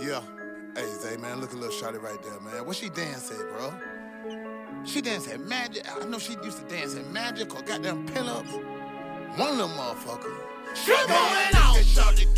Yeah. Hey, Zay, man, look at little shawty right there, man. What she dance at, bro? She dance at Magic. I know she used to dance at Magic or goddamn pinups. One little motherfucker. She going out. Shawty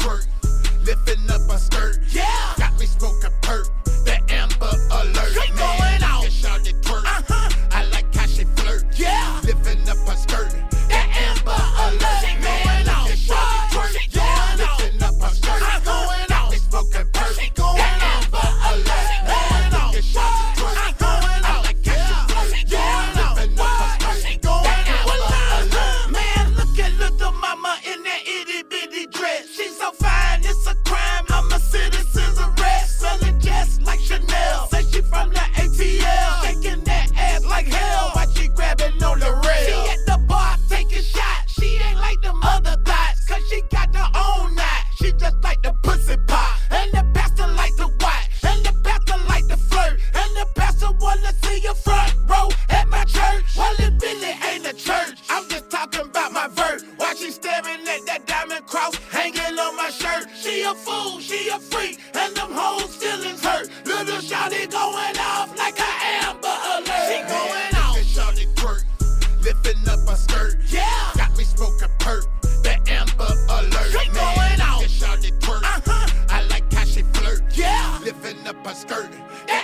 cross hanging on my shirt? She a fool, she a freak, and them hoes feelings hurt. Little shawty going off like a Amber Alert. She going out. Shawty twerk, lifting up her skirt. Yeah. Got me smoking perk. The amber alert. She man. going out. Yeah, Shawty twerk. Uh-huh. I like how she flirt. Yeah. Lifting up her skirt. The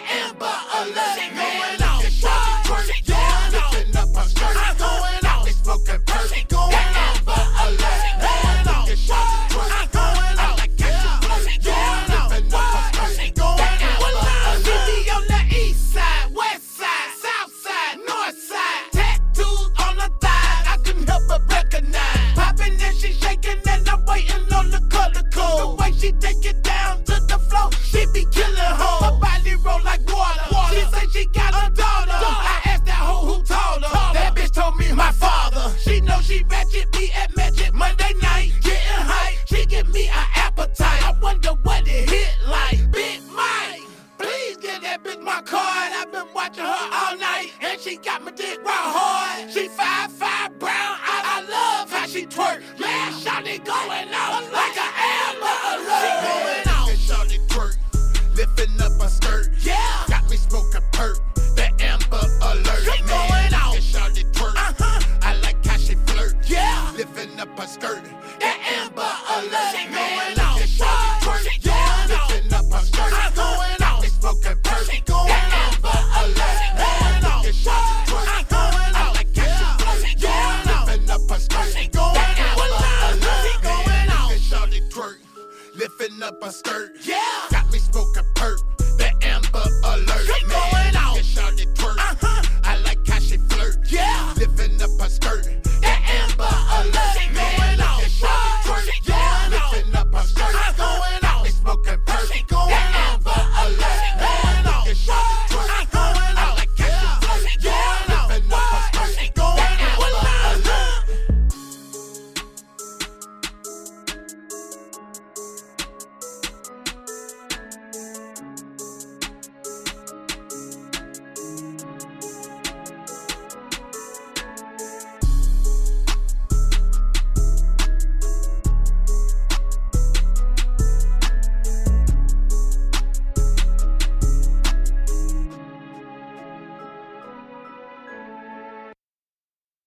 she shaking and I'm waiting on the color code. The way she take it down to the floor, she be killing hoes. Her body roll like water. She say she got a daughter. I asked that hoe who told her. That bitch told me my father. She know she ratchet me at Magic Monday night, getting high. She give me an appetite. I wonder what it hit like. Big Mike. Please get that bitch my card. I've been watching her all night, and she got my dick right hard. She five five she twerk. Man, shawty going out like an Amber Alert. She going out. Yeah, Shawty twerk, lifting up her skirt. Yeah. Got me smoking perk. The amber alert. She man. going out. Yeah, Shawty twerk. Uh-huh. I like how she flirt. Yeah. Lifting up her skirt. The Amber Alert. She man. going